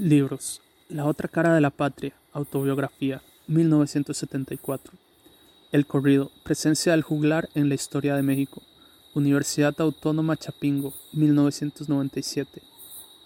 Libros. La otra cara de la patria. Autobiografía. 1974. El corrido. Presencia del juglar en la historia de México. Universidad Autónoma Chapingo. 1997.